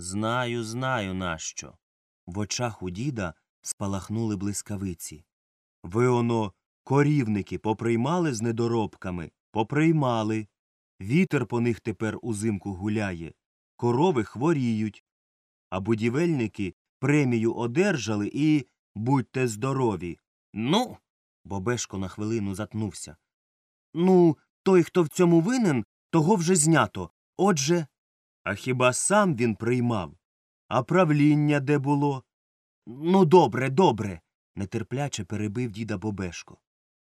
Знаю, знаю, нащо. В очах у діда спалахнули блискавиці. Ви оно, корівники, поприймали з недоробками? Поприймали. Вітер по них тепер узимку гуляє, корови хворіють. А будівельники премію одержали і будьте здорові. Ну. Бобешко на хвилину затнувся. Ну, той, хто в цьому винен, того вже знято. Отже. А хіба сам він приймав? А правління де було? Ну, добре, добре. нетерпляче перебив діда Бобешко.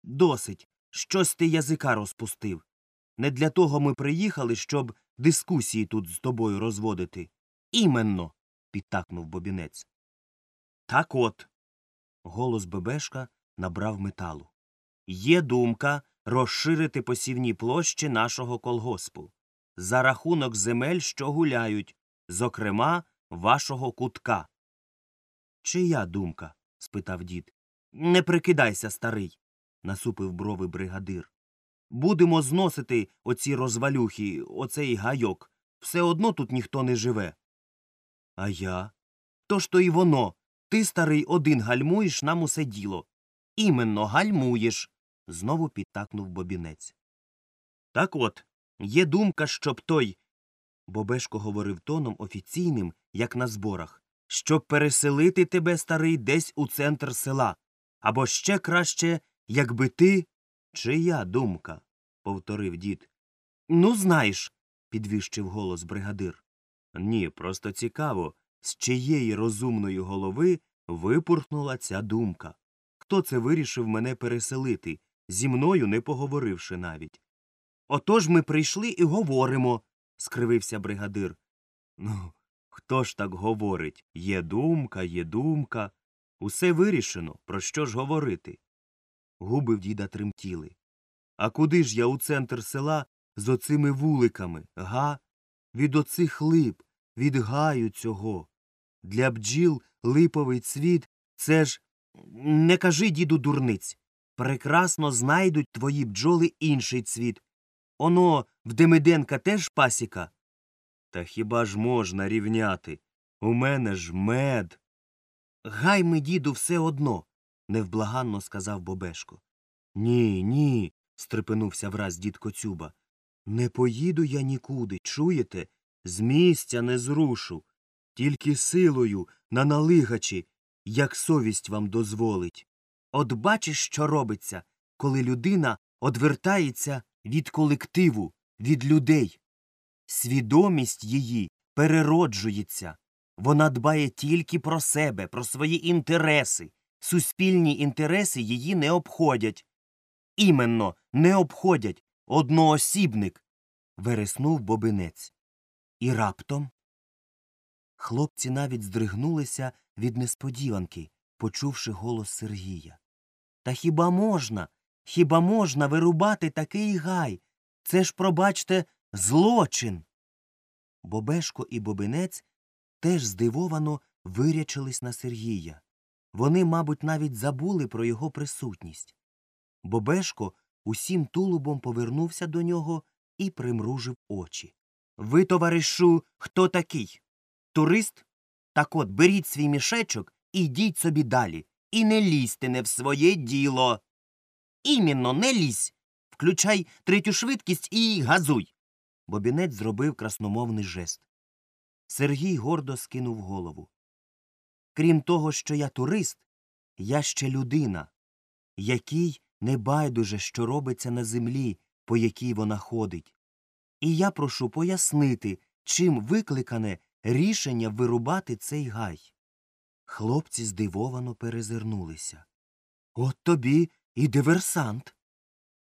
Досить. Щось ти язика розпустив. Не для того ми приїхали, щоб дискусії тут з тобою розводити. Іменно. підтакнув бобінець. Так от. Голос Бебешка набрав металу. Є думка розширити посівні площі нашого колгоспу за рахунок земель, що гуляють, зокрема, вашого кутка. Чия думка? спитав дід. Не прикидайся, старий, насупив брови бригадир. Будемо зносити оці розвалюхи, оцей гайок. Все одно тут ніхто не живе. А я? Тож то й воно. Ти, старий, один гальмуєш нам усе діло. Іменно гальмуєш. знову підтакнув бобінець. Так от, є думка, щоб той. Бобешко говорив тоном офіційним, як на зборах, щоб переселити тебе, старий, десь у центр села. Або ще краще, якби ти. Чия думка? повторив дід. Ну, знаєш, підвищив голос бригадир. Ні, просто цікаво, з чиєї розумної голови випурхнула ця думка. Хто це вирішив мене переселити, зі мною не поговоривши навіть. Отож ми прийшли і говоримо, скривився бригадир. Ну, хто ж так говорить? Є думка, є думка. Усе вирішено, про що ж говорити? Губи в діда тремтіли. А куди ж я у центр села з оцими вуликами, га? Від оцих лип, від гаю цього. Для бджіл липовий цвіт це ж. Не кажи, діду, дурниць. Прекрасно знайдуть твої бджоли інший цвіт. Оно в Демиденка теж пасіка. Та хіба ж можна рівняти? У мене ж мед. Гай ми, діду, все одно, невблаганно сказав Бобешко. Ні, ні, стрепенувся враз дід Коцюба. Не поїду я нікуди, чуєте? З місця не зрушу. Тільки силою на налигачі, як совість вам дозволить. От бачиш, що робиться, коли людина одвертається від колективу, від людей. Свідомість її перероджується. Вона дбає тільки про себе, про свої інтереси. Суспільні інтереси її не обходять. Іменно не обходять одноосібник. вереснув бобинець. І раптом. Хлопці навіть здригнулися від несподіванки, почувши голос Сергія. Та хіба можна, хіба можна вирубати такий гай? Це ж, пробачте, злочин. Бобешко і бобинець теж здивовано вирячились на Сергія. Вони, мабуть, навіть забули про його присутність. Бобешко усім тулубом повернувся до нього і примружив очі. Ви, товаришу, хто такий? Турист? Так от беріть свій мішечок і йдіть собі далі. І не лізьте не в своє діло. Іменно не лізь. Включай третю швидкість і газуй. Бобінець зробив красномовний жест. Сергій гордо скинув голову. Крім того, що я турист, я ще людина, якій не байдуже, що робиться на землі, по якій вона ходить. І я прошу пояснити, чим викликане рішення вирубати цей гай. Хлопці здивовано перезирнулися. От тобі і диверсант.